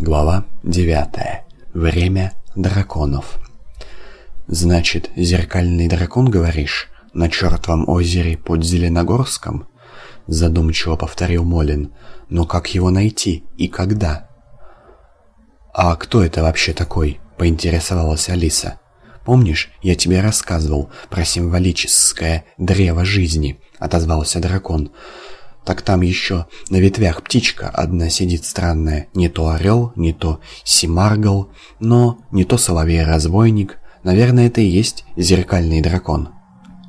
Глава 9. Время драконов. «Значит, зеркальный дракон, говоришь, на чертовом озере под Зеленогорском?» Задумчиво повторил Молин. «Но как его найти и когда?» «А кто это вообще такой?» — поинтересовалась Алиса. «Помнишь, я тебе рассказывал про символическое древо жизни?» — отозвался дракон. Так там еще на ветвях птичка одна сидит странная. Не то орел, не то симаргл, но не то соловей-разбойник. Наверное, это и есть зеркальный дракон.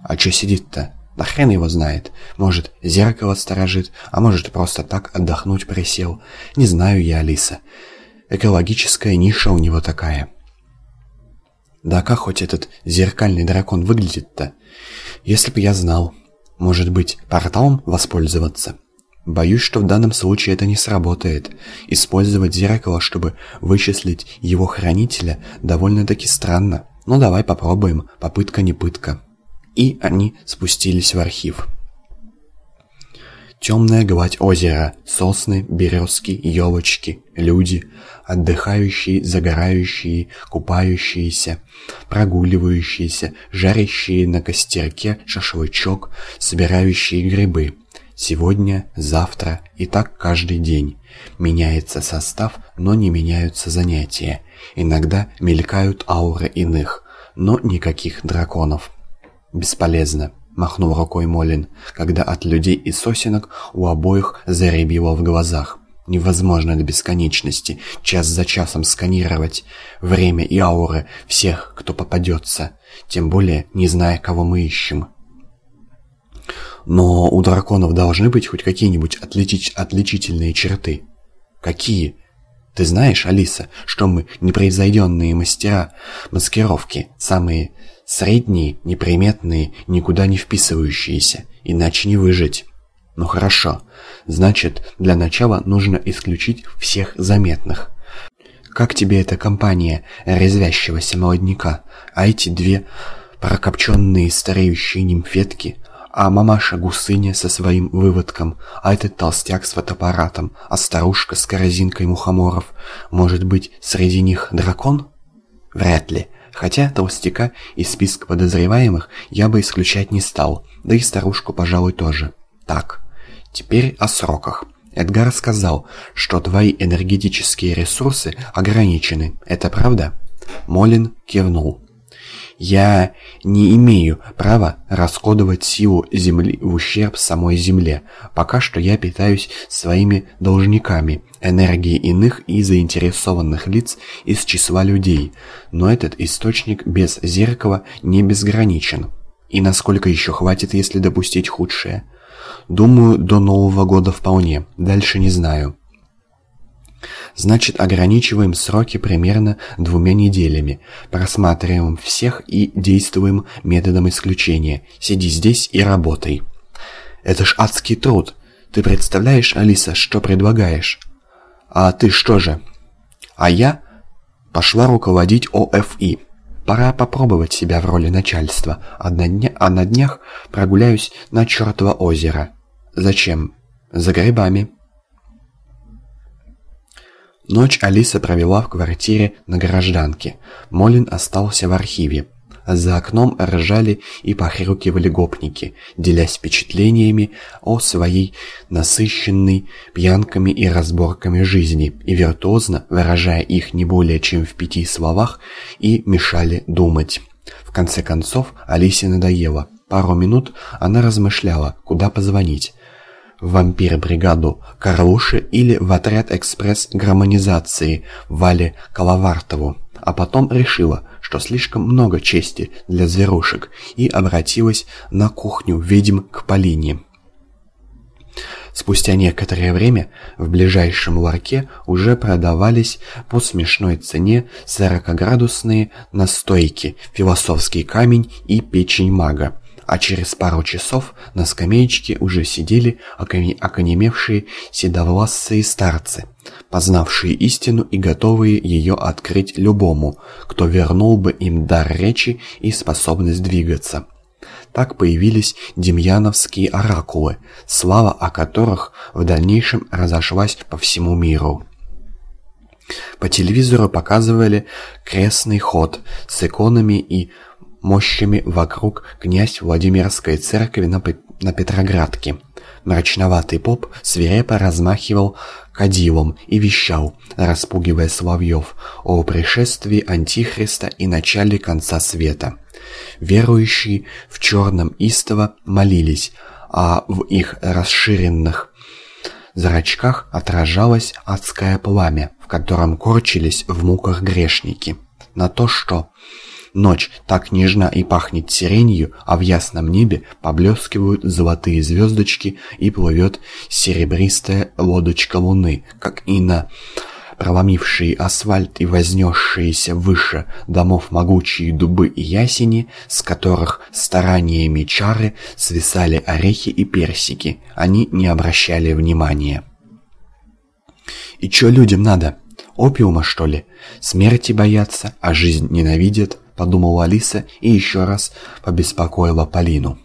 А че сидит-то? Да хрен его знает. Может, зеркало сторожит, а может, просто так отдохнуть присел. Не знаю я, Алиса. Экологическая ниша у него такая. Да как хоть этот зеркальный дракон выглядит-то? Если бы я знал. Может быть, порталом воспользоваться? Боюсь, что в данном случае это не сработает. Использовать зеркало, чтобы вычислить его хранителя, довольно-таки странно. Но давай попробуем, попытка не пытка. И они спустились в архив. Темная гладь озера, сосны, березки, елочки, люди, отдыхающие, загорающие, купающиеся, прогуливающиеся, жарящие на костерке шашлычок, собирающие грибы. Сегодня, завтра и так каждый день. Меняется состав, но не меняются занятия. Иногда мелькают ауры иных, но никаких драконов. Бесполезно. Махнул рукой Молин, когда от людей и сосенок у обоих заребило в глазах. Невозможно до бесконечности, час за часом сканировать время и ауры всех, кто попадется, тем более не зная, кого мы ищем. Но у драконов должны быть хоть какие-нибудь отличить, отличительные черты. Какие? Ты знаешь, Алиса, что мы непревзойденные мастера маскировки, самые Средние, неприметные, никуда не вписывающиеся, иначе не выжить. Ну хорошо, значит, для начала нужно исключить всех заметных. Как тебе эта компания резвящегося молодняка, а эти две прокопченные стареющие нимфетки, а мамаша гусыня со своим выводком, а этот толстяк с фотоаппаратом, а старушка с корзинкой мухоморов, может быть, среди них дракон? Вряд ли. Хотя толстяка из списка подозреваемых я бы исключать не стал, да и старушку, пожалуй, тоже. Так, теперь о сроках. Эдгар сказал, что твои энергетические ресурсы ограничены. Это правда? Молин кивнул. Я не имею права расходовать силу Земли в ущерб самой Земле. Пока что я питаюсь своими должниками, энергией иных и заинтересованных лиц из числа людей. Но этот источник без зеркала не безграничен. И насколько еще хватит, если допустить худшее? Думаю, до Нового года вполне, дальше не знаю. Значит, ограничиваем сроки примерно двумя неделями. Просматриваем всех и действуем методом исключения. Сиди здесь и работай. Это ж адский труд. Ты представляешь, Алиса, что предлагаешь? А ты что же? А я пошла руководить ОФИ. Пора попробовать себя в роли начальства, а на, дня, а на днях прогуляюсь на чертово озеро. Зачем? За грибами. Ночь Алиса провела в квартире на гражданке. Молин остался в архиве. За окном ржали и похрюкивали гопники, делясь впечатлениями о своей насыщенной пьянками и разборками жизни, и виртуозно, выражая их не более чем в пяти словах, и мешали думать. В конце концов, Алисе надоело. Пару минут она размышляла, куда позвонить вампир-бригаду Карлуши или в отряд экспресс-гармонизации Вале Коловартову, а потом решила, что слишком много чести для зверушек, и обратилась на кухню ведьм к Полине. Спустя некоторое время в ближайшем ларьке уже продавались по смешной цене 40-градусные настойки, философский камень и печень мага а через пару часов на скамеечке уже сидели оконемевшие седовласые старцы, познавшие истину и готовые ее открыть любому, кто вернул бы им дар речи и способность двигаться. Так появились демьяновские оракулы, слава о которых в дальнейшем разошлась по всему миру. По телевизору показывали крестный ход с иконами и мощами вокруг князь Владимирской церкви на, на Петроградке. Мрачноватый поп свирепо размахивал кадилом и вещал, распугивая соловьев, о пришествии Антихриста и начале конца света. Верующие в черном истово молились, а в их расширенных зрачках отражалось адское пламя, в котором корчились в муках грешники. На то, что ночь так нежна и пахнет сиренью, а в ясном небе поблескивают золотые звездочки и плывет серебристая лодочка луны, как и на проломившие асфальт и вознесшиеся выше домов могучие дубы и ясени, с которых стараниями чары свисали орехи и персики, они не обращали внимания. «И чё людям надо? Опиума, что ли? Смерти боятся, а жизнь ненавидят?» — подумала Алиса и еще раз побеспокоила Полину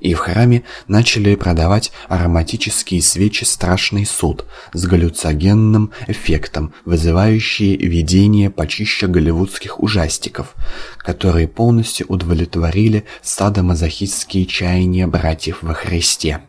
и в храме начали продавать ароматические свечи «Страшный суд» с галлюцогенным эффектом, вызывающие видение почище голливудских ужастиков, которые полностью удовлетворили садомазохистские чаяния братьев во Христе.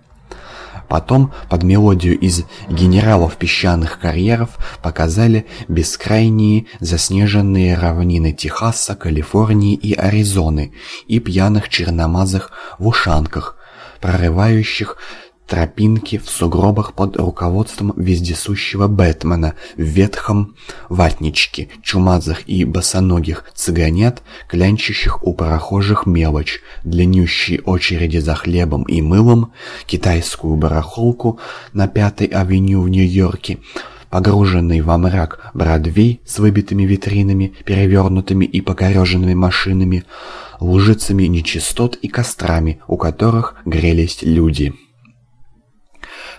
Потом под мелодию из «Генералов песчаных карьеров» показали бескрайние заснеженные равнины Техаса, Калифорнии и Аризоны и пьяных черномазых в ушанках, прорывающих тропинки в сугробах под руководством вездесущего Бэтмена в ветхом ватничке, чумазых и босоногих цыганят, клянчащих у прохожих мелочь, длиннющие очереди за хлебом и мылом, китайскую барахолку на Пятой авеню в Нью-Йорке, погруженный во мрак Бродвей с выбитыми витринами, перевернутыми и покореженными машинами, лужицами нечистот и кострами, у которых грелись люди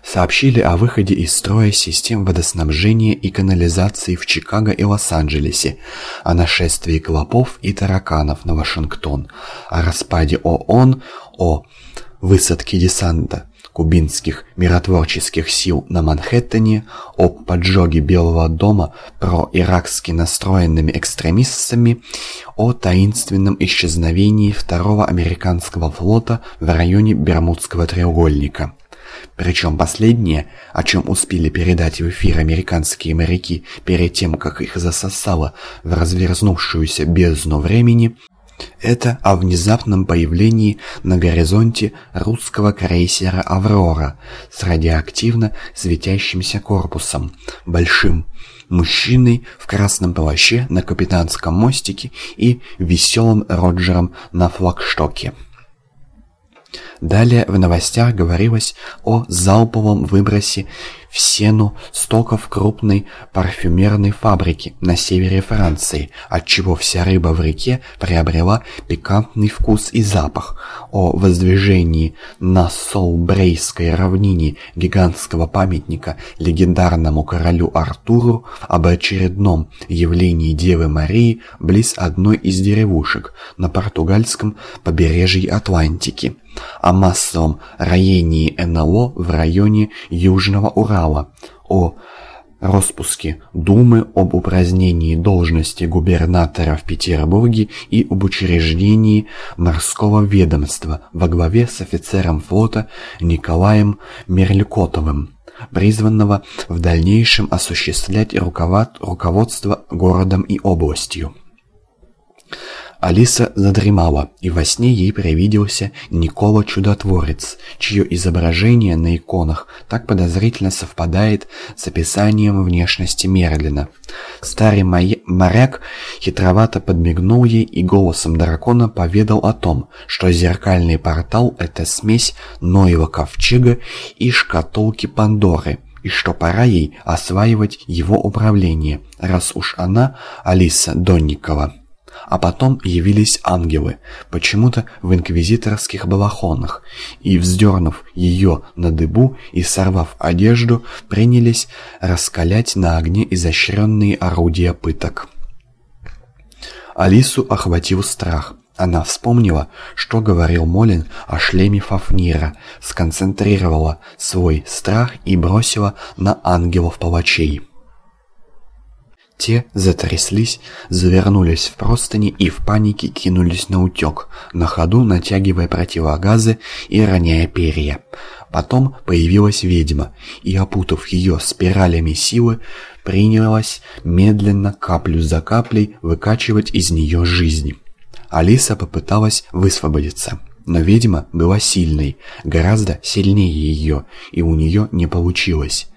сообщили о выходе из строя систем водоснабжения и канализации в Чикаго и Лос-Анджелесе, о нашествии клопов и тараканов на Вашингтон, о распаде ООН, о высадке десанта кубинских миротворческих сил на Манхэттене, о поджоге Белого дома про-иракски настроенными экстремистами, о таинственном исчезновении второго американского флота в районе Бермудского треугольника. Причем последнее, о чем успели передать в эфир американские моряки перед тем, как их засосало в разверзнувшуюся бездну времени, это о внезапном появлении на горизонте русского крейсера «Аврора» с радиоактивно светящимся корпусом, большим мужчиной в красном плаще на капитанском мостике и веселым Роджером на флагштоке. Далее в новостях говорилось о залповом выбросе в сену стоков крупной парфюмерной фабрики на севере Франции, отчего вся рыба в реке приобрела пикантный вкус и запах, о воздвижении на Солбрейской равнине гигантского памятника легендарному королю Артуру, об очередном явлении Девы Марии близ одной из деревушек на португальском побережье Атлантики, о массовом роении НЛО в районе Южного Урала, о распуске Думы, об упразднении должности губернатора в Петербурге и об учреждении морского ведомства во главе с офицером флота Николаем Мерликотовым, призванного в дальнейшем осуществлять руководство городом и областью. Алиса задремала, и во сне ей привиделся Никола Чудотворец, чье изображение на иконах так подозрительно совпадает с описанием внешности Мерлина. Старый моряк хитровато подмигнул ей и голосом дракона поведал о том, что зеркальный портал — это смесь Ноева ковчега и шкатулки Пандоры — и что пора ей осваивать его управление, раз уж она, Алиса Донникова, а потом явились ангелы, почему-то в инквизиторских балахонах, и, вздернув ее на дыбу и сорвав одежду, принялись раскалять на огне изощренные орудия пыток. Алису охватил страх. Она вспомнила, что говорил Молин о шлеме Фафнира, сконцентрировала свой страх и бросила на ангелов-палачей. Те затряслись, завернулись в простыни и в панике кинулись на утек, на ходу натягивая противогазы и роняя перья. Потом появилась ведьма, и, опутав ее спиралями силы, принялась медленно, каплю за каплей, выкачивать из нее жизнь. Алиса попыталась высвободиться, но ведьма была сильной, гораздо сильнее ее, и у нее не получилось.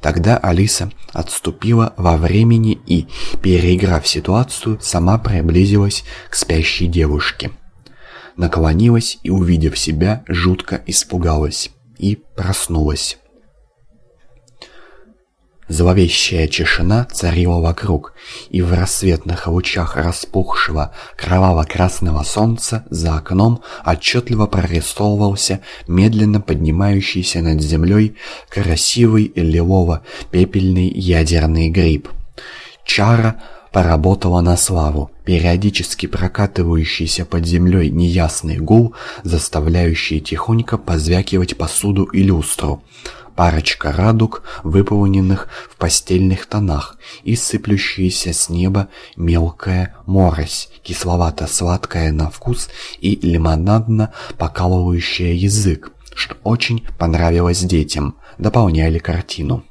Тогда Алиса отступила во времени и, переиграв ситуацию, сама приблизилась к спящей девушке. Наклонилась и, увидев себя, жутко испугалась и проснулась. Зловещая тишина царила вокруг, и в рассветных лучах распухшего кроваво-красного солнца за окном отчетливо прорисовывался медленно поднимающийся над землей красивый лилово-пепельный ядерный гриб. Чара поработала на славу. Периодически прокатывающийся под землей неясный гул, заставляющий тихонько позвякивать посуду и люстру парочка радуг, выполненных в постельных тонах, и сыплющаяся с неба мелкая морось, кисловато-сладкая на вкус и лимонадно покалывающая язык, что очень понравилось детям, дополняли картину.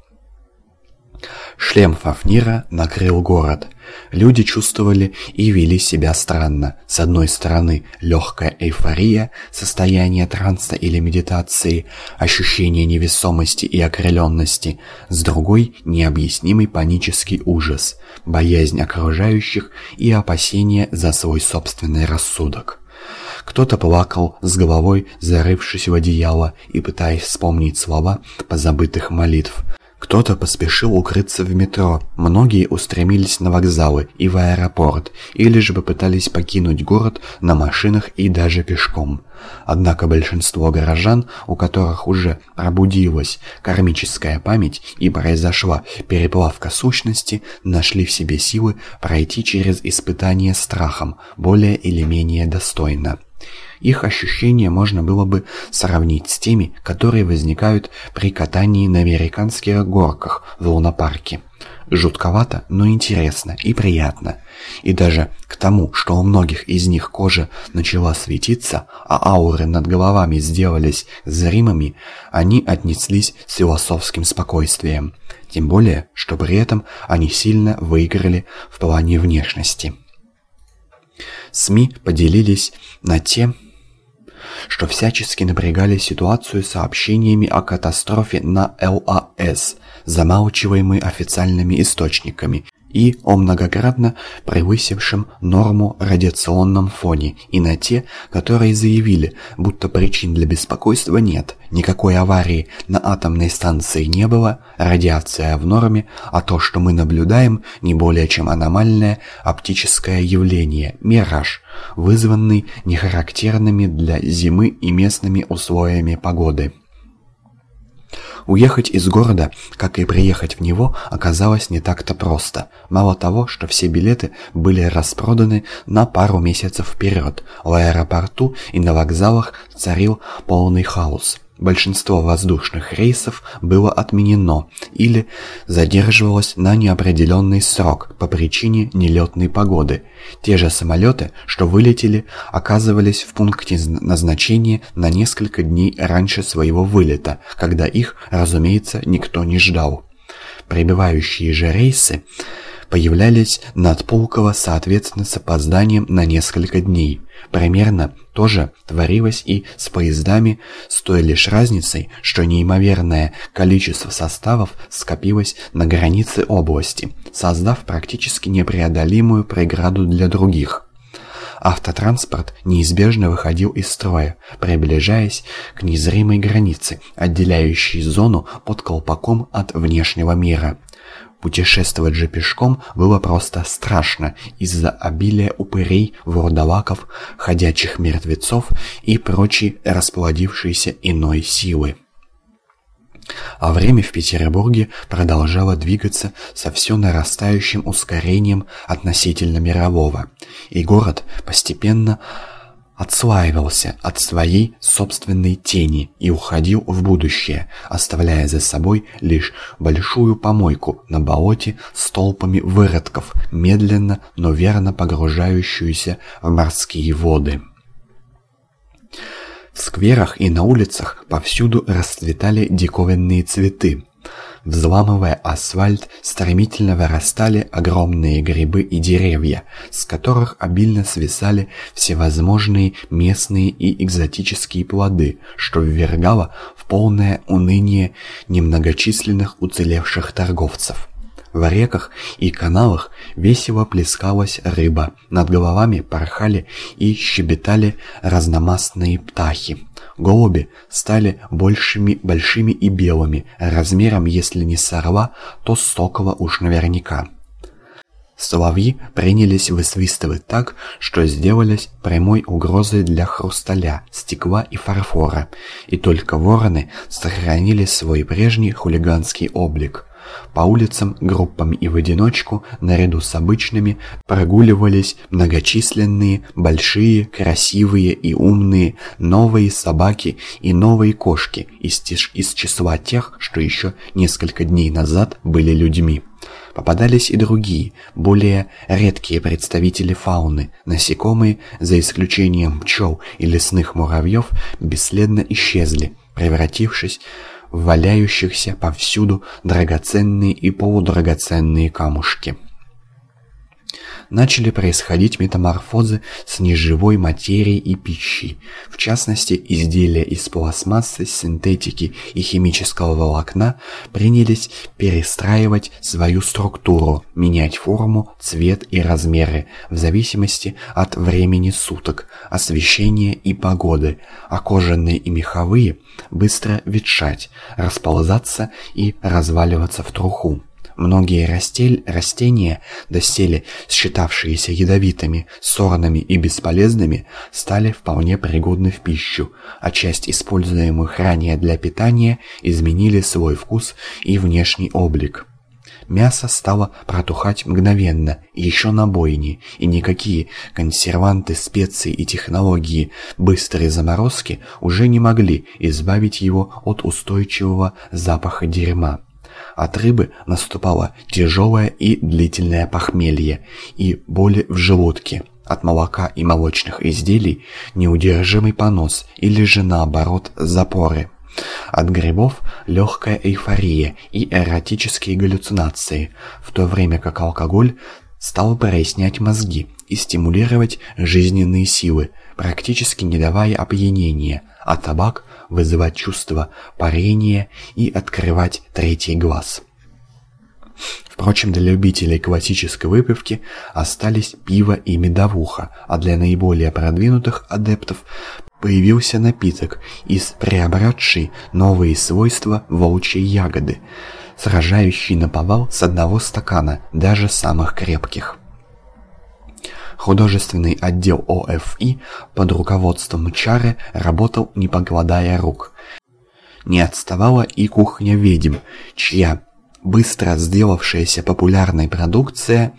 Шлем Фафнира накрыл город. Люди чувствовали и вели себя странно. С одной стороны, легкая эйфория, состояние транса или медитации, ощущение невесомости и окрыленности. С другой, необъяснимый панический ужас, боязнь окружающих и опасение за свой собственный рассудок. Кто-то плакал с головой, зарывшись в одеяло и пытаясь вспомнить слова позабытых молитв. Кто-то поспешил укрыться в метро, многие устремились на вокзалы и в аэропорт, или же попытались покинуть город на машинах и даже пешком. Однако большинство горожан, у которых уже пробудилась кармическая память и произошла переплавка сущности, нашли в себе силы пройти через испытание страхом более или менее достойно. Их ощущения можно было бы сравнить с теми, которые возникают при катании на американских горках в лунопарке. Жутковато, но интересно и приятно. И даже к тому, что у многих из них кожа начала светиться, а ауры над головами сделались зримыми, они отнеслись с философским спокойствием. Тем более, что при этом они сильно выиграли в плане внешности. СМИ поделились на те, что всячески напрягали ситуацию сообщениями о катастрофе на ЛАС, замалчиваемой официальными источниками, и о многократно превысившем норму радиационном фоне, и на те, которые заявили, будто причин для беспокойства нет, никакой аварии на атомной станции не было, радиация в норме, а то, что мы наблюдаем, не более чем аномальное оптическое явление, мираж, вызванный нехарактерными для зимы и местными условиями погоды. Уехать из города, как и приехать в него, оказалось не так-то просто. Мало того, что все билеты были распроданы на пару месяцев вперед, в аэропорту и на вокзалах царил полный хаос. Большинство воздушных рейсов было отменено или задерживалось на неопределенный срок по причине нелетной погоды. Те же самолеты, что вылетели, оказывались в пункте назначения на несколько дней раньше своего вылета, когда их, разумеется, никто не ждал. Прибывающие же рейсы появлялись над Пулково, соответственно, с опозданием на несколько дней. Примерно то же творилось и с поездами, с той лишь разницей, что неимоверное количество составов скопилось на границе области, создав практически непреодолимую преграду для других. Автотранспорт неизбежно выходил из строя, приближаясь к незримой границе, отделяющей зону под колпаком от внешнего мира. Путешествовать же пешком было просто страшно из-за обилия упырей, вурдалаков, ходячих мертвецов и прочей расплодившейся иной силы. А время в Петербурге продолжало двигаться со все нарастающим ускорением относительно мирового, и город постепенно отслаивался от своей собственной тени и уходил в будущее, оставляя за собой лишь большую помойку на болоте с толпами выродков, медленно, но верно погружающуюся в морские воды. В скверах и на улицах повсюду расцветали диковинные цветы, Взламывая асфальт, стремительно вырастали огромные грибы и деревья, с которых обильно свисали всевозможные местные и экзотические плоды, что ввергало в полное уныние немногочисленных уцелевших торговцев. В реках и каналах весело плескалась рыба, над головами порхали и щебетали разномастные птахи. Голуби стали большими, большими и белыми, размером, если не с то сокола уж наверняка. Соловьи принялись высвистывать так, что сделались прямой угрозой для хрусталя, стекла и фарфора, и только вороны сохранили свой прежний хулиганский облик. По улицам группами и в одиночку, наряду с обычными, прогуливались многочисленные, большие, красивые и умные новые собаки и новые кошки из, из числа тех, что еще несколько дней назад были людьми. Попадались и другие, более редкие представители фауны. Насекомые, за исключением пчел и лесных муравьев, бесследно исчезли, превратившись валяющихся повсюду драгоценные и полудрагоценные камушки начали происходить метаморфозы с неживой материей и пищей. В частности, изделия из пластмассы, синтетики и химического волокна принялись перестраивать свою структуру, менять форму, цвет и размеры в зависимости от времени суток, освещения и погоды, а кожаные и меховые быстро ветшать, расползаться и разваливаться в труху. Многие растель, растения, доселе считавшиеся ядовитыми, сорными и бесполезными, стали вполне пригодны в пищу, а часть используемых ранее для питания изменили свой вкус и внешний облик. Мясо стало протухать мгновенно, еще на бойне, и никакие консерванты, специи и технологии быстрой заморозки уже не могли избавить его от устойчивого запаха дерьма. От рыбы наступало тяжелое и длительное похмелье и боли в желудке. От молока и молочных изделий неудержимый понос или же наоборот запоры. От грибов легкая эйфория и эротические галлюцинации, в то время как алкоголь стал прояснять мозги и стимулировать жизненные силы, практически не давая опьянения, а табак вызывать чувство парения и открывать третий глаз. Впрочем, для любителей классической выпивки остались пиво и медовуха, а для наиболее продвинутых адептов появился напиток из преобратшей новые свойства волчьей ягоды, сражающий наповал с одного стакана, даже самых крепких. Художественный отдел ОФИ под руководством Чары работал не покладая рук. Не отставала и кухня ведьм, чья быстро сделавшаяся популярной продукция,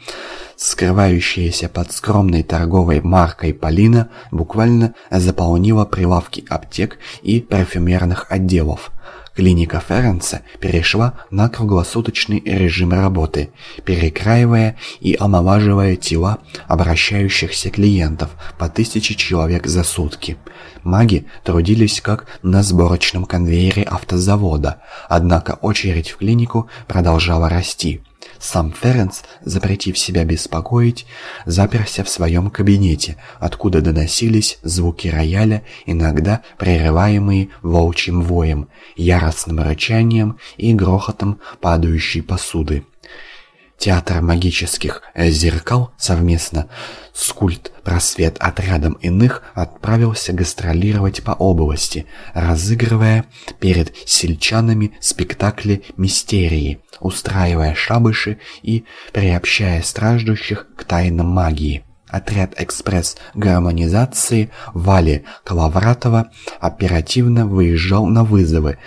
скрывающаяся под скромной торговой маркой Полина, буквально заполнила прилавки аптек и парфюмерных отделов. Клиника Ференца перешла на круглосуточный режим работы, перекраивая и омолаживая тела обращающихся клиентов по тысяче человек за сутки. Маги трудились как на сборочном конвейере автозавода, однако очередь в клинику продолжала расти. Сам Ференс, запретив себя беспокоить, заперся в своем кабинете, откуда доносились звуки рояля, иногда прерываемые волчьим воем, яростным рычанием и грохотом падающей посуды. Театр магических зеркал совместно с культ просвет отрядом иных отправился гастролировать по области, разыгрывая перед сельчанами спектакли мистерии, устраивая шабыши и приобщая страждущих к тайнам магии. Отряд экспресс-гармонизации Вали Калавратова оперативно выезжал на вызовы,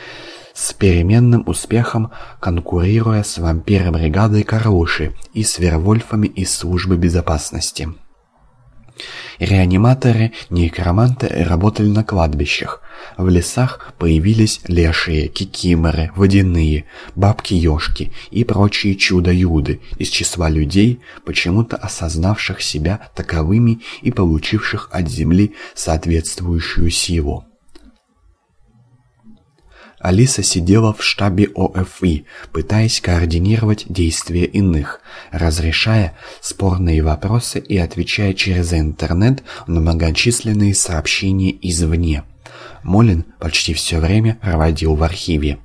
с переменным успехом конкурируя с вампиром-бригадой Карлуши и с вервольфами из службы безопасности. Реаниматоры, некроманты работали на кладбищах. В лесах появились лешие, кикиморы, водяные, бабки-ешки и прочие чудо-юды из числа людей, почему-то осознавших себя таковыми и получивших от земли соответствующую силу. Алиса сидела в штабе ОФИ, пытаясь координировать действия иных, разрешая спорные вопросы и отвечая через интернет на многочисленные сообщения извне. Молин почти все время проводил в архиве.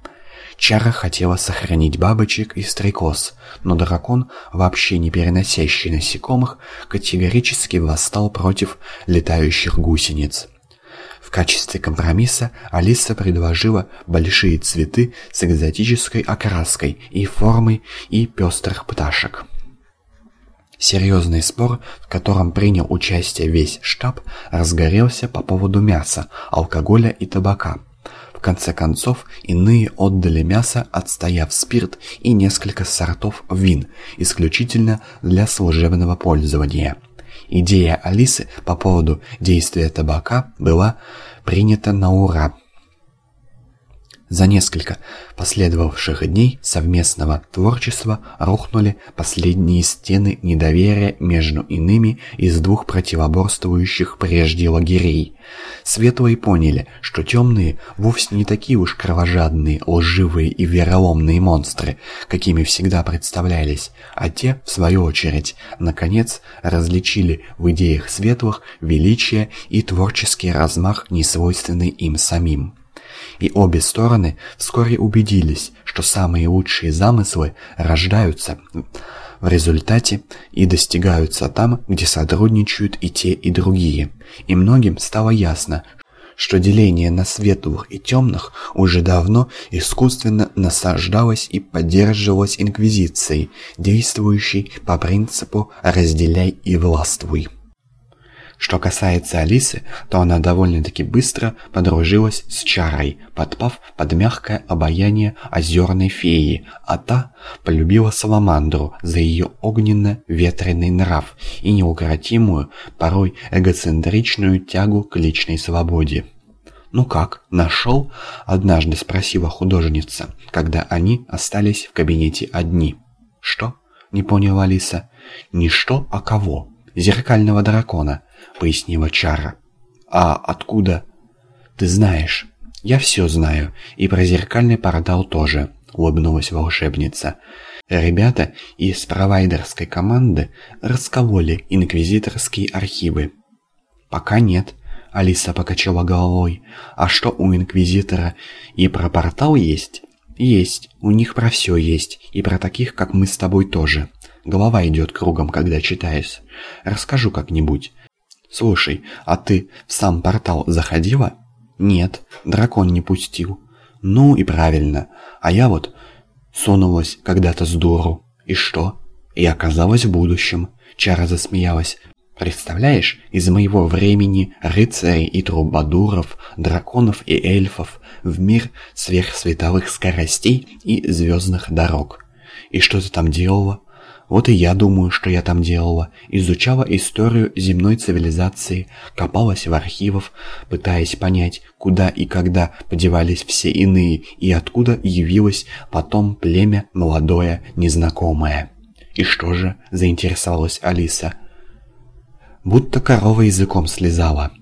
Чара хотела сохранить бабочек и стрекоз, но дракон, вообще не переносящий насекомых, категорически восстал против летающих гусениц. В качестве компромисса Алиса предложила большие цветы с экзотической окраской и формой и пестрых пташек. Серьезный спор, в котором принял участие весь штаб, разгорелся по поводу мяса, алкоголя и табака. В конце концов, иные отдали мясо, отстояв спирт и несколько сортов вин, исключительно для служебного пользования – Идея Алисы по поводу действия табака была принята на ура. За несколько последовавших дней совместного творчества рухнули последние стены недоверия между иными из двух противоборствующих прежде лагерей. Светлые поняли, что темные вовсе не такие уж кровожадные, лживые и вероломные монстры, какими всегда представлялись, а те, в свою очередь, наконец различили в идеях светлых величие и творческий размах, несвойственный им самим и обе стороны вскоре убедились, что самые лучшие замыслы рождаются в результате и достигаются там, где сотрудничают и те, и другие. И многим стало ясно, что деление на светлых и темных уже давно искусственно насаждалось и поддерживалось инквизицией, действующей по принципу «разделяй и властвуй». Что касается Алисы, то она довольно-таки быстро подружилась с Чарой, подпав под мягкое обаяние озерной феи, а та полюбила Саламандру за ее огненно-ветреный нрав и неукротимую, порой эгоцентричную тягу к личной свободе. «Ну как, нашел?» – однажды спросила художница, когда они остались в кабинете одни. «Что?» – не поняла Алиса. «Не что, а кого?» «Зеркального дракона», — пояснила Чара. «А откуда?» «Ты знаешь». «Я все знаю, и про зеркальный портал тоже», — улыбнулась волшебница. «Ребята из провайдерской команды раскололи инквизиторские архивы». «Пока нет», — Алиса покачала головой. «А что у инквизитора и про портал есть?» «Есть, у них про все есть, и про таких, как мы с тобой тоже. Голова идет кругом, когда читаешь. Расскажу как-нибудь. «Слушай, а ты в сам портал заходила?» «Нет, дракон не пустил». «Ну и правильно. А я вот сунулась когда-то с дуру. И что?» «И оказалась в будущем». Чара засмеялась. «Представляешь, из моего времени рыцарей и трубадуров, драконов и эльфов в мир сверхсветовых скоростей и звездных дорог. И что ты там делала?» Вот и я думаю, что я там делала. Изучала историю земной цивилизации, копалась в архивах, пытаясь понять, куда и когда подевались все иные и откуда явилось потом племя молодое, незнакомое. «И что же?» – заинтересовалась Алиса. Будто корова языком слезала.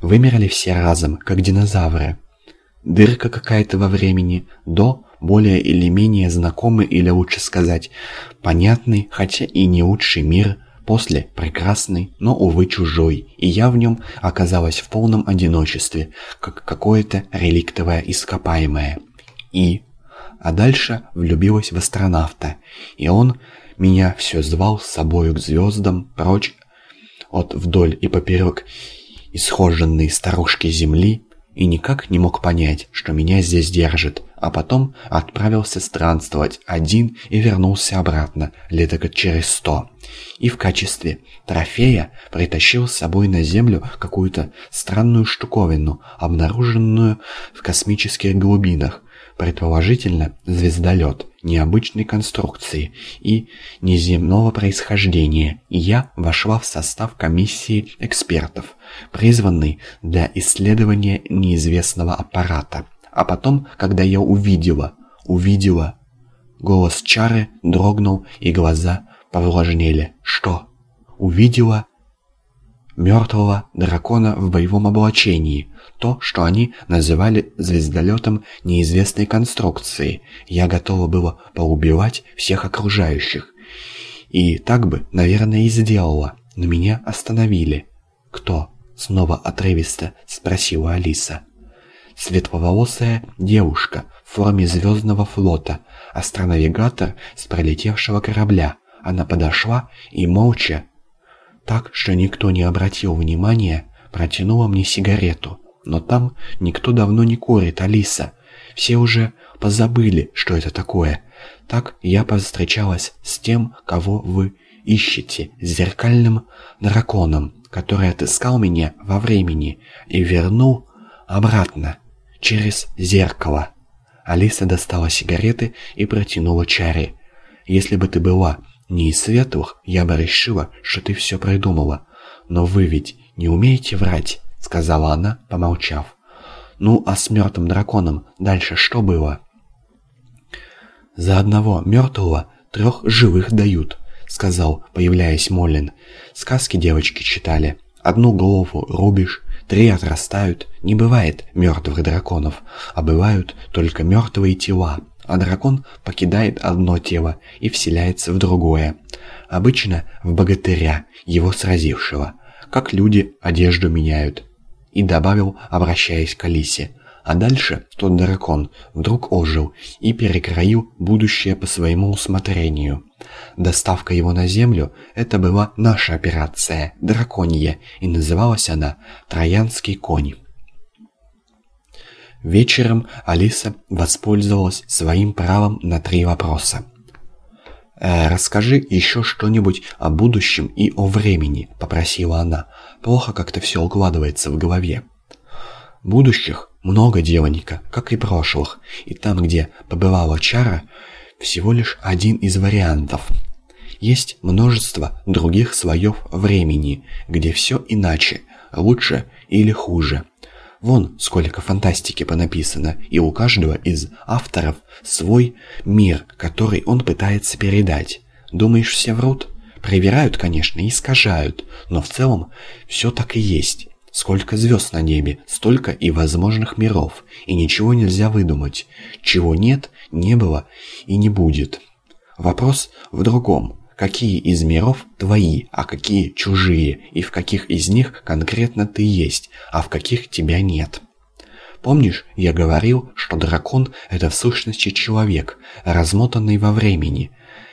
Вымерли все разом, как динозавры. Дырка какая-то во времени, до более или менее знакомый или лучше сказать понятный, хотя и не лучший мир, после прекрасный, но, увы, чужой, и я в нем оказалась в полном одиночестве, как какое-то реликтовое ископаемое. И... А дальше влюбилась в астронавта, и он меня все звал с собою к звездам, прочь от вдоль и поперек исхоженной старушки Земли, и никак не мог понять, что меня здесь держит, а потом отправился странствовать один и вернулся обратно летока через сто. И в качестве трофея притащил с собой на Землю какую-то странную штуковину, обнаруженную в космических глубинах, предположительно звездолет, необычной конструкции и неземного происхождения, и я вошла в состав комиссии экспертов, призванной для исследования неизвестного аппарата. А потом, когда я увидела, увидела... Голос Чары дрогнул, и глаза повлажнели. Что? Увидела мертвого дракона в боевом облачении, то, что они называли звездолетом неизвестной конструкции. Я готова была поубивать всех окружающих. И так бы, наверное, и сделала, но меня остановили. «Кто?» — снова отрывисто спросила Алиса. Светловолосая девушка в форме звездного флота, астронавигатор с пролетевшего корабля. Она подошла и молча так, что никто не обратил внимания, протянула мне сигарету. Но там никто давно не курит, Алиса. Все уже позабыли, что это такое. Так я повстречалась с тем, кого вы ищете, с зеркальным драконом, который отыскал меня во времени и вернул обратно, через зеркало. Алиса достала сигареты и протянула Чари. «Если бы ты была не из светлых, я бы решила, что ты все придумала. Но вы ведь не умеете врать, сказала она, помолчав. Ну, а с мертвым драконом дальше что было? За одного мертвого трех живых дают, сказал, появляясь Моллин. Сказки девочки читали. Одну голову рубишь, три отрастают. Не бывает мертвых драконов, а бывают только мертвые тела а дракон покидает одно тело и вселяется в другое. Обычно в богатыря, его сразившего. Как люди одежду меняют. И добавил, обращаясь к Алисе. А дальше тот дракон вдруг ожил и перекроил будущее по своему усмотрению. Доставка его на землю – это была наша операция, драконья, и называлась она «Троянский конь». Вечером Алиса воспользовалась своим правом на три вопроса. «Э, «Расскажи еще что-нибудь о будущем и о времени», — попросила она. «Плохо как-то все укладывается в голове». «Будущих много, девонька, как и прошлых, и там, где побывала чара, всего лишь один из вариантов. Есть множество других слоев времени, где все иначе, лучше или хуже». Вон сколько фантастики понаписано, и у каждого из авторов свой мир, который он пытается передать. Думаешь, все врут? Проверяют, конечно, и искажают, но в целом все так и есть. Сколько звезд на небе, столько и возможных миров, и ничего нельзя выдумать. Чего нет, не было и не будет. Вопрос в другом какие из миров твои, а какие чужие, и в каких из них конкретно ты есть, а в каких тебя нет. Помнишь, я говорил, что дракон – это в сущности человек, размотанный во времени,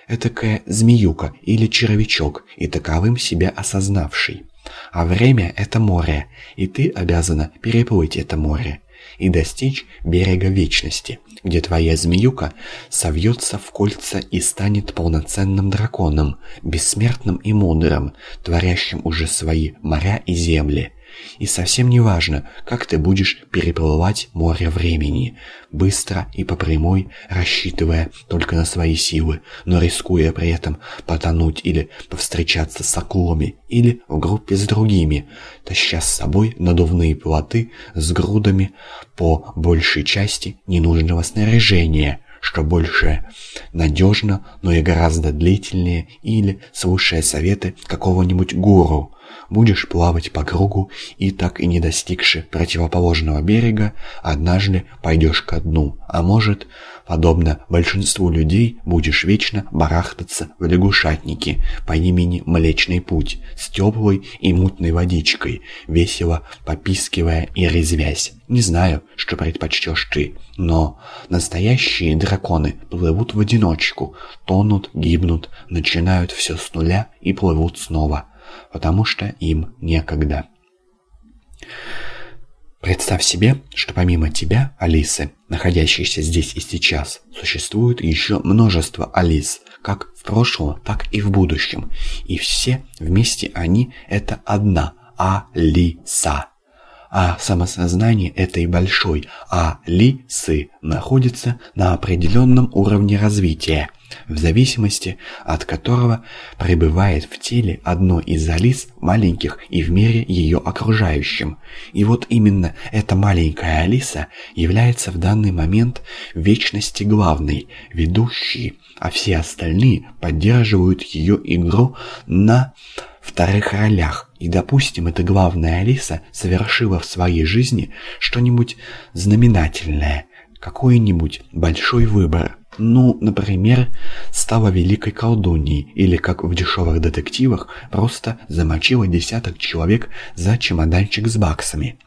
этакая змеюка или червячок, и таковым себя осознавший. А время – это море, и ты обязана переплыть это море и достичь берега вечности, где твоя змеюка совьется в кольца и станет полноценным драконом, бессмертным и мудрым, творящим уже свои моря и земли. И совсем не важно, как ты будешь переплывать море времени, быстро и по прямой, рассчитывая только на свои силы, но рискуя при этом потонуть или повстречаться с акулами, или в группе с другими, таща с собой надувные плоты с грудами по большей части ненужного снаряжения – что больше надежно, но и гораздо длительнее, или слушая советы какого-нибудь гуру, будешь плавать по кругу и, так и не достигши противоположного берега, однажды пойдешь ко дну, а может, подобно большинству людей, будешь вечно барахтаться в лягушатнике по имени Млечный Путь с теплой и мутной водичкой, весело попискивая и резвясь. Не знаю, что предпочтешь ты, но настоящие драконы плывут в одиночку, тонут, гибнут, начинают все с нуля и плывут снова потому что им некогда. Представь себе, что помимо тебя, Алисы, находящейся здесь и сейчас, существует еще множество Алис, как в прошлом, так и в будущем. И все вместе они – это одна Алиса. А самосознание этой большой А-лисы находится на определенном уровне развития, в зависимости от которого пребывает в теле одно из алис маленьких и в мире ее окружающим. И вот именно эта маленькая Алиса является в данный момент вечности главной, ведущей, а все остальные поддерживают ее игру на вторых ролях. И, допустим, эта главная Алиса совершила в своей жизни что-нибудь знаменательное, какой-нибудь большой выбор. Ну, например, стала великой колдуньей, или, как в дешевых детективах, просто замочила десяток человек за чемоданчик с баксами.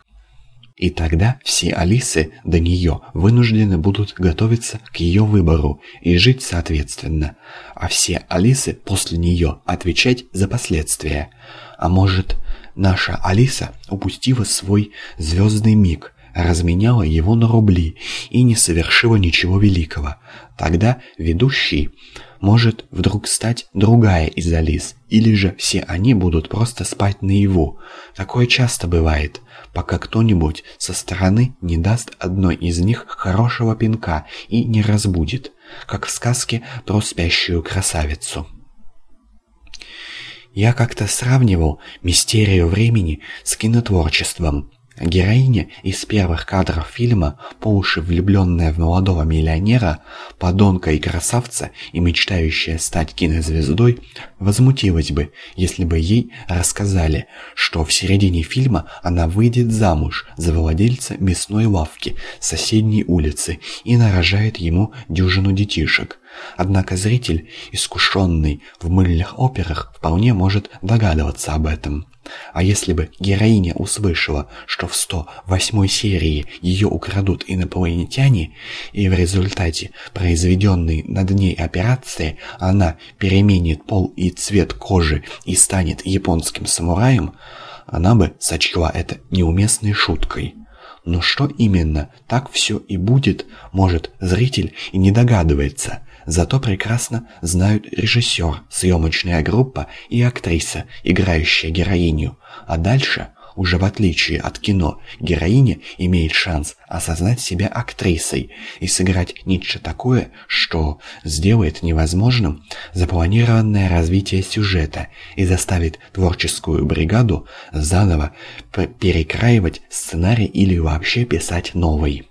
И тогда все Алисы до нее вынуждены будут готовиться к ее выбору и жить соответственно, а все Алисы после нее отвечать за последствия. А может, наша Алиса упустила свой звездный миг, разменяла его на рубли и не совершила ничего великого. Тогда ведущий может вдруг стать другая из Алис, или же все они будут просто спать наяву. Такое часто бывает, пока кто-нибудь со стороны не даст одной из них хорошего пинка и не разбудит, как в сказке про спящую красавицу. Я как-то сравнивал мистерию времени с кинотворчеством. Героиня из первых кадров фильма, по уши влюбленная в молодого миллионера, подонка и красавца и мечтающая стать кинозвездой, возмутилась бы, если бы ей рассказали, что в середине фильма она выйдет замуж за владельца мясной лавки соседней улицы и нарожает ему дюжину детишек. Однако зритель, искушенный в мыльных операх, вполне может догадываться об этом. А если бы героиня услышала, что в 108 серии ее украдут инопланетяне, и в результате произведенной над ней операции она переменит пол и цвет кожи и станет японским самураем, она бы сочла это неуместной шуткой. Но что именно так все и будет, может, зритель и не догадывается – Зато прекрасно знают режиссер, съемочная группа и актриса, играющая героиню. А дальше, уже в отличие от кино, героиня имеет шанс осознать себя актрисой и сыграть нечто такое, что сделает невозможным запланированное развитие сюжета и заставит творческую бригаду заново перекраивать сценарий или вообще писать новый.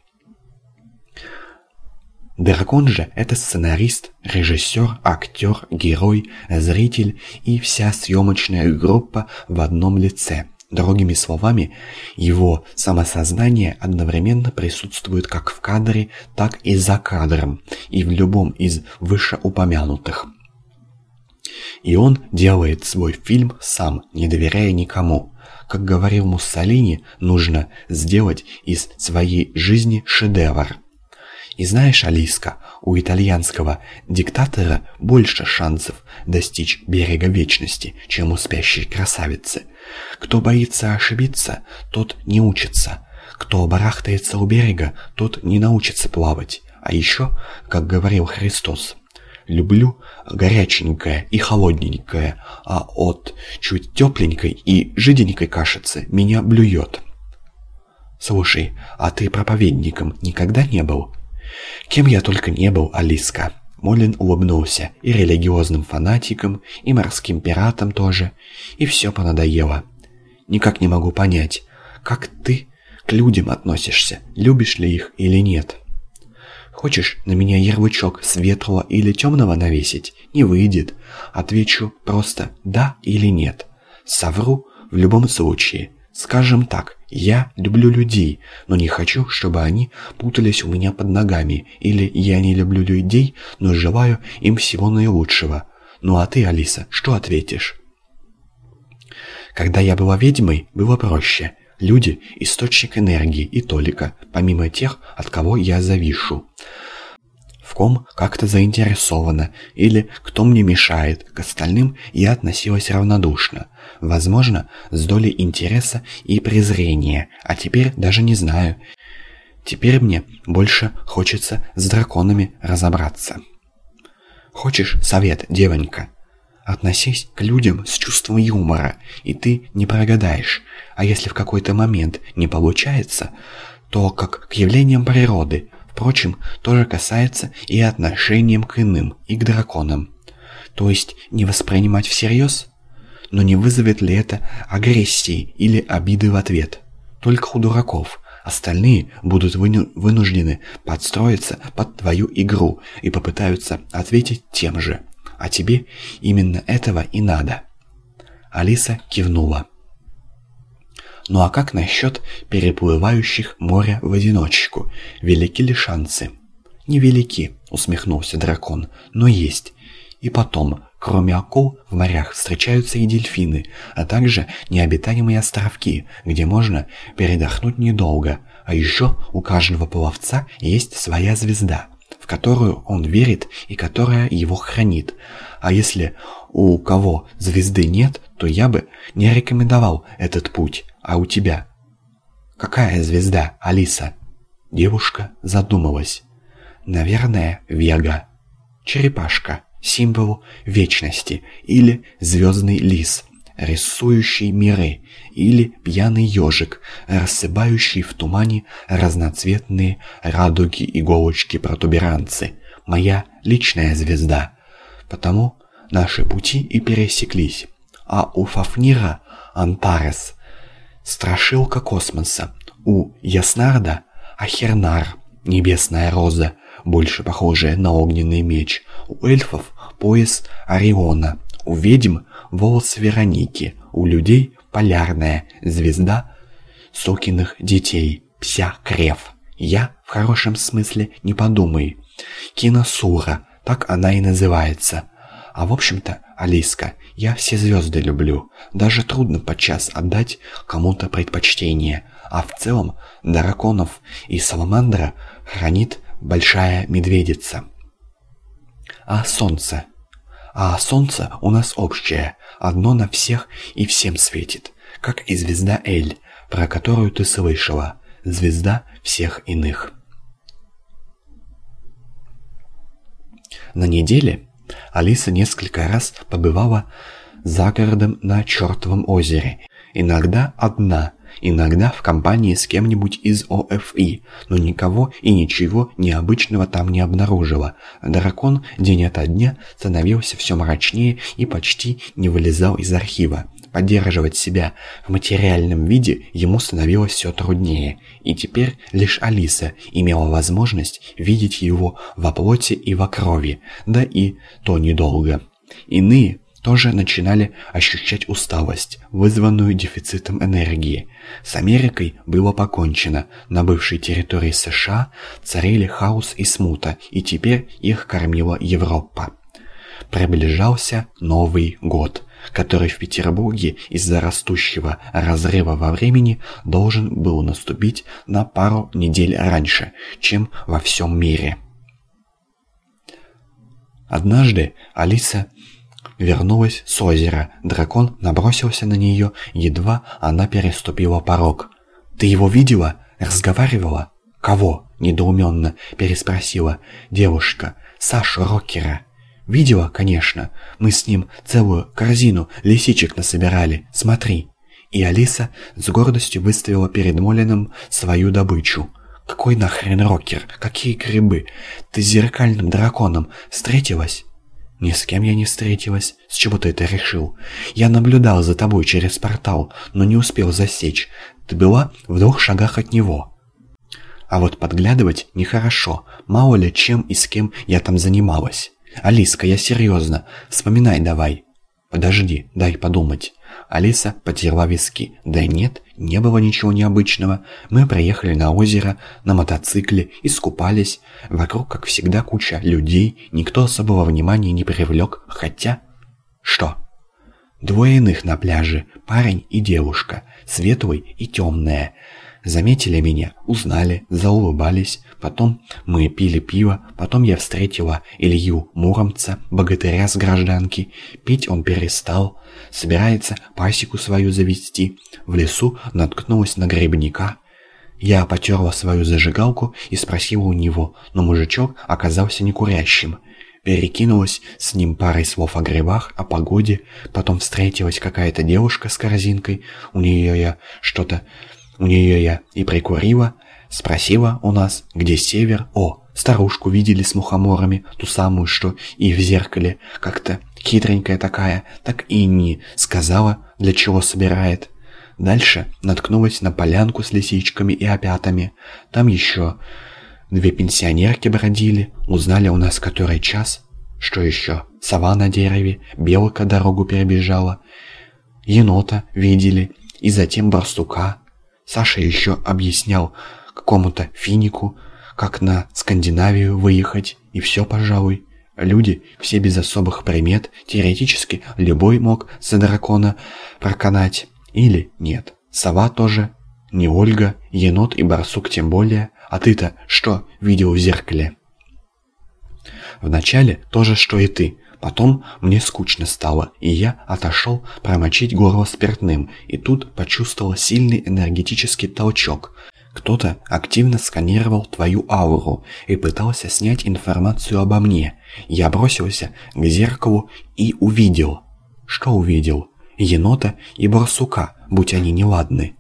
Дракон же – это сценарист, режиссер, актер, герой, зритель и вся съемочная группа в одном лице. Другими словами, его самосознание одновременно присутствует как в кадре, так и за кадром, и в любом из вышеупомянутых. И он делает свой фильм сам, не доверяя никому. Как говорил Муссолини, нужно сделать из своей жизни шедевр. И знаешь, Алиска, у итальянского диктатора больше шансов достичь берега вечности, чем у спящей красавицы. Кто боится ошибиться, тот не учится. Кто барахтается у берега, тот не научится плавать. А еще, как говорил Христос, люблю горяченькое и холодненькое, а от чуть тепленькой и жиденькой кашицы меня блюет. Слушай, а ты проповедником никогда не был? Кем я только не был, Алиска. Молин улыбнулся и религиозным фанатиком, и морским пиратом тоже, и все понадоело. Никак не могу понять, как ты к людям относишься, любишь ли их или нет. Хочешь на меня ярлычок светлого или темного навесить? Не выйдет. Отвечу просто «да» или «нет». Совру в любом случае. Скажем так, я люблю людей, но не хочу, чтобы они путались у меня под ногами, или я не люблю людей, но желаю им всего наилучшего. Ну а ты, Алиса, что ответишь? Когда я была ведьмой, было проще. Люди – источник энергии и толика, помимо тех, от кого я завишу в ком как-то заинтересована или кто мне мешает, к остальным я относилась равнодушно. Возможно, с долей интереса и презрения, а теперь даже не знаю. Теперь мне больше хочется с драконами разобраться. Хочешь совет, девонька? Относись к людям с чувством юмора, и ты не прогадаешь. А если в какой-то момент не получается, то как к явлениям природы. Впрочем, тоже касается и отношениям к иным, и к драконам. То есть не воспринимать всерьез? Но не вызовет ли это агрессии или обиды в ответ? Только у дураков. Остальные будут вынуждены подстроиться под твою игру и попытаются ответить тем же. А тебе именно этого и надо. Алиса кивнула. Ну а как насчет переплывающих море в одиночку? Велики ли шансы? Невелики, усмехнулся дракон, но есть. И потом, кроме акул, в морях встречаются и дельфины, а также необитаемые островки, где можно передохнуть недолго. А еще у каждого пловца есть своя звезда, в которую он верит и которая его хранит. А если у кого звезды нет, то я бы не рекомендовал этот путь. А у тебя? Какая звезда, Алиса? Девушка задумалась. Наверное, Вега. Черепашка символу вечности, или звездный лис, рисующий миры, или пьяный ежик, рассыпающий в тумане разноцветные радуги иголочки-протуберанцы. Моя личная звезда. Потому наши пути и пересеклись. А у Фафнира Антарес страшилка космоса, у Яснарда Ахернар, небесная роза, больше похожая на огненный меч. У эльфов пояс Ориона, у ведьм волос Вероники, у людей полярная звезда Сокиных детей, Пся Крев. Я, в хорошем смысле, не подумай. Киносура, так она и называется. А в общем-то, Алиска, я все звезды люблю. Даже трудно подчас отдать кому-то предпочтение. А в целом, драконов и саламандра хранит большая медведица. А солнце? А солнце у нас общее, одно на всех и всем светит, как и звезда Эль, про которую ты слышала, звезда всех иных. На неделе Алиса несколько раз побывала за городом на чертовом озере, иногда одна – иногда в компании с кем-нибудь из ОФИ, но никого и ничего необычного там не обнаружила. Дракон день ото дня становился все мрачнее и почти не вылезал из архива. Поддерживать себя в материальном виде ему становилось все труднее, и теперь лишь Алиса имела возможность видеть его во плоти и во крови, да и то недолго. Иные тоже начинали ощущать усталость, вызванную дефицитом энергии. С Америкой было покончено, на бывшей территории США царили хаос и смута, и теперь их кормила Европа. Приближался Новый год, который в Петербурге из-за растущего разрыва во времени должен был наступить на пару недель раньше, чем во всем мире. Однажды Алиса вернулась с озера. Дракон набросился на нее, едва она переступила порог. «Ты его видела? Разговаривала?» «Кого?» – недоуменно переспросила девушка. «Сашу Рокера». «Видела, конечно. Мы с ним целую корзину лисичек насобирали. Смотри». И Алиса с гордостью выставила перед Молином свою добычу. «Какой нахрен Рокер? Какие грибы? Ты с зеркальным драконом встретилась?» «Ни с кем я не встретилась. С чего ты это решил? Я наблюдал за тобой через портал, но не успел засечь. Ты была в двух шагах от него». А вот подглядывать нехорошо. Мало ли чем и с кем я там занималась. «Алиска, я серьезно. Вспоминай давай». «Подожди, дай подумать». Алиса потерла виски. «Да нет, не было ничего необычного. Мы приехали на озеро на мотоцикле, искупались. Вокруг, как всегда, куча людей. Никто особого внимания не привлек. Хотя... Что? Двое иных на пляже. Парень и девушка. Светлый и темная. Заметили меня, узнали, заулыбались. Потом мы пили пиво, потом я встретила Илью Муромца, богатыря с гражданки. Пить он перестал, собирается пасеку свою завести. В лесу наткнулась на грибника. Я потерла свою зажигалку и спросила у него, но мужичок оказался некурящим. перекинулась с ним парой слов о грибах, о погоде, потом встретилась какая-то девушка с корзинкой, у нее я что-то, у нее я и прикурила, спросила у нас, где север, о, старушку видели с мухоморами, ту самую, что и в зеркале, как-то хитренькая такая, так и не сказала, для чего собирает. Дальше наткнулась на полянку с лисичками и опятами, там еще Две пенсионерки бродили, узнали у нас который час. Что еще? Сова на дереве, белка дорогу перебежала. Енота видели, и затем барсука. Саша еще объяснял какому-то финику, как на Скандинавию выехать, и все, пожалуй. Люди, все без особых примет, теоретически любой мог за дракона проканать. Или нет, сова тоже, не Ольга, енот и барсук тем более, а ты-то что видел в зеркале? Вначале то же, что и ты. Потом мне скучно стало, и я отошел промочить горло спиртным, и тут почувствовал сильный энергетический толчок. Кто-то активно сканировал твою ауру и пытался снять информацию обо мне. Я бросился к зеркалу и увидел. Что увидел? Енота и барсука, будь они неладны.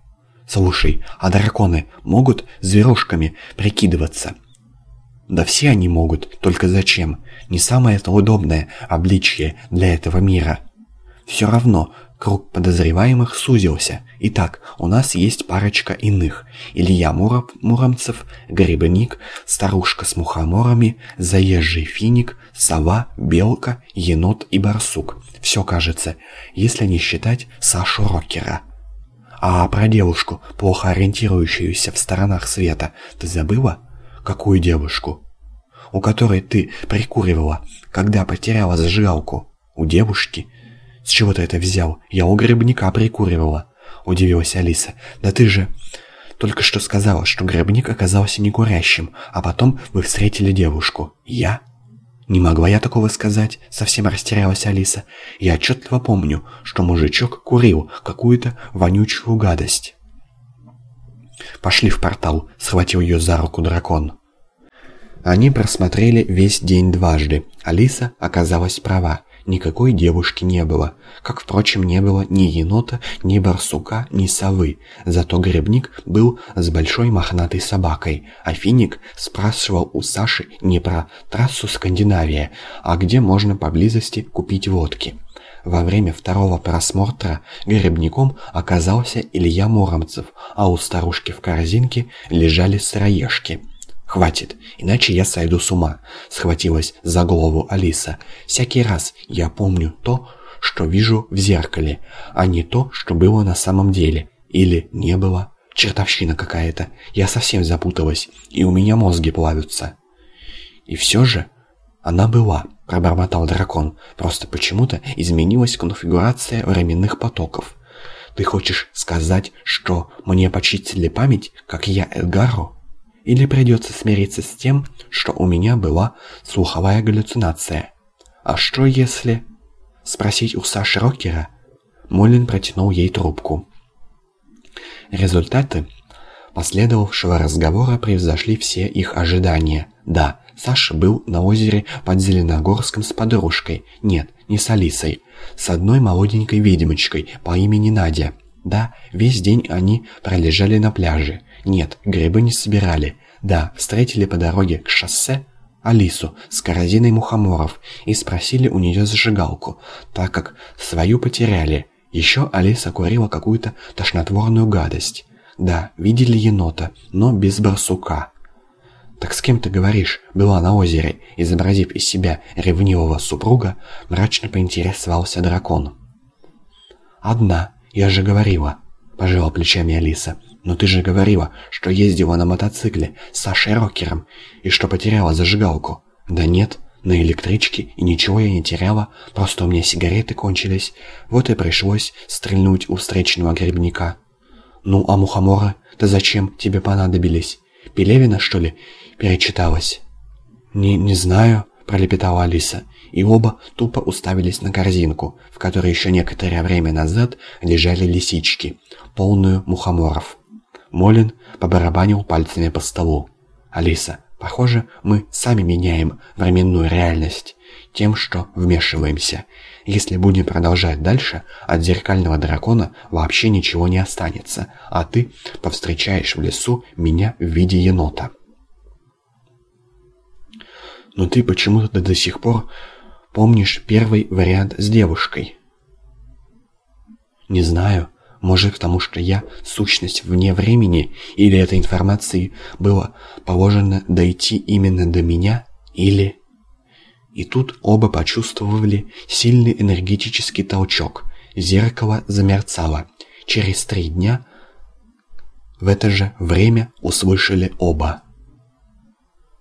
Слушай, а драконы могут зверушками прикидываться? Да все они могут, только зачем? Не самое это удобное обличье для этого мира. Все равно, круг подозреваемых сузился. Итак, у нас есть парочка иных. Илья Муров, Муромцев, Грибник, старушка с мухоморами, заезжий финик, сова, белка, енот и барсук. Все кажется, если не считать Сашу Рокера. А про девушку, плохо ориентирующуюся в сторонах света, ты забыла? Какую девушку? У которой ты прикуривала, когда потеряла зажигалку. У девушки? С чего ты это взял? Я у грибника прикуривала. Удивилась Алиса. Да ты же... Только что сказала, что грибник оказался не курящим, а потом вы встретили девушку. Я? «Не могла я такого сказать», — совсем растерялась Алиса. «Я отчетливо помню, что мужичок курил какую-то вонючую гадость». «Пошли в портал», — схватил ее за руку дракон. Они просмотрели весь день дважды. Алиса оказалась права. Никакой девушки не было, как, впрочем, не было ни енота, ни барсука, ни совы. Зато грибник был с большой мохнатой собакой, а финик спрашивал у Саши не про трассу Скандинавия, а где можно поблизости купить водки. Во время второго просмотра грибником оказался Илья Муромцев, а у старушки в корзинке лежали сыроежки. «Хватит, иначе я сойду с ума», — схватилась за голову Алиса. «Всякий раз я помню то, что вижу в зеркале, а не то, что было на самом деле. Или не было. Чертовщина какая-то. Я совсем запуталась, и у меня мозги плавятся». «И все же она была», — пробормотал дракон. «Просто почему-то изменилась конфигурация временных потоков». «Ты хочешь сказать, что мне почистили память, как я Элгару?» Или придется смириться с тем, что у меня была слуховая галлюцинация. А что если... Спросить у Саши Рокера? Молин протянул ей трубку. Результаты последовавшего разговора превзошли все их ожидания. Да, Саша был на озере под Зеленогорском с подружкой. Нет, не с Алисой. С одной молоденькой ведьмочкой по имени Надя. Да, весь день они пролежали на пляже. Нет, грибы не собирали. Да, встретили по дороге к шоссе Алису с корзиной мухоморов и спросили у нее зажигалку, так как свою потеряли. Еще Алиса курила какую-то тошнотворную гадость. Да, видели енота, но без барсука. «Так с кем ты говоришь?» Была на озере, изобразив из себя ревнивого супруга, мрачно поинтересовался дракон. «Одна, я же говорила», – пожала плечами Алиса. «Но ты же говорила, что ездила на мотоцикле с Сашей Рокером и что потеряла зажигалку». «Да нет, на электричке, и ничего я не теряла, просто у меня сигареты кончились, вот и пришлось стрельнуть у встречного грибника». «Ну, а мухоморы? Да зачем тебе понадобились? Пелевина, что ли, перечиталась?» «Не, не знаю», — пролепетала Алиса, и оба тупо уставились на корзинку, в которой еще некоторое время назад лежали лисички, полную мухоморов. Молин побарабанил пальцами по столу. «Алиса, Похоже, мы сами меняем временную реальность тем, что вмешиваемся. Если будем продолжать дальше, от зеркального дракона вообще ничего не останется, а ты повстречаешь в лесу меня в виде енота. Но ты почему-то до сих пор помнишь первый вариант с девушкой. Не знаю, может, потому что я сущность вне времени, или этой информации было положено дойти именно до меня, или... И тут оба почувствовали сильный энергетический толчок. Зеркало замерцало. Через три дня в это же время услышали оба.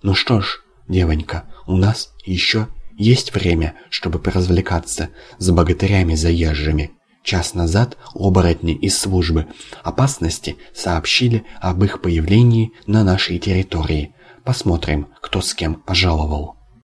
«Ну что ж, девонька, у нас еще есть время, чтобы поразвлекаться с богатырями заезжими». Час назад оборотни из службы опасности сообщили об их появлении на нашей территории. Посмотрим, кто с кем пожаловал.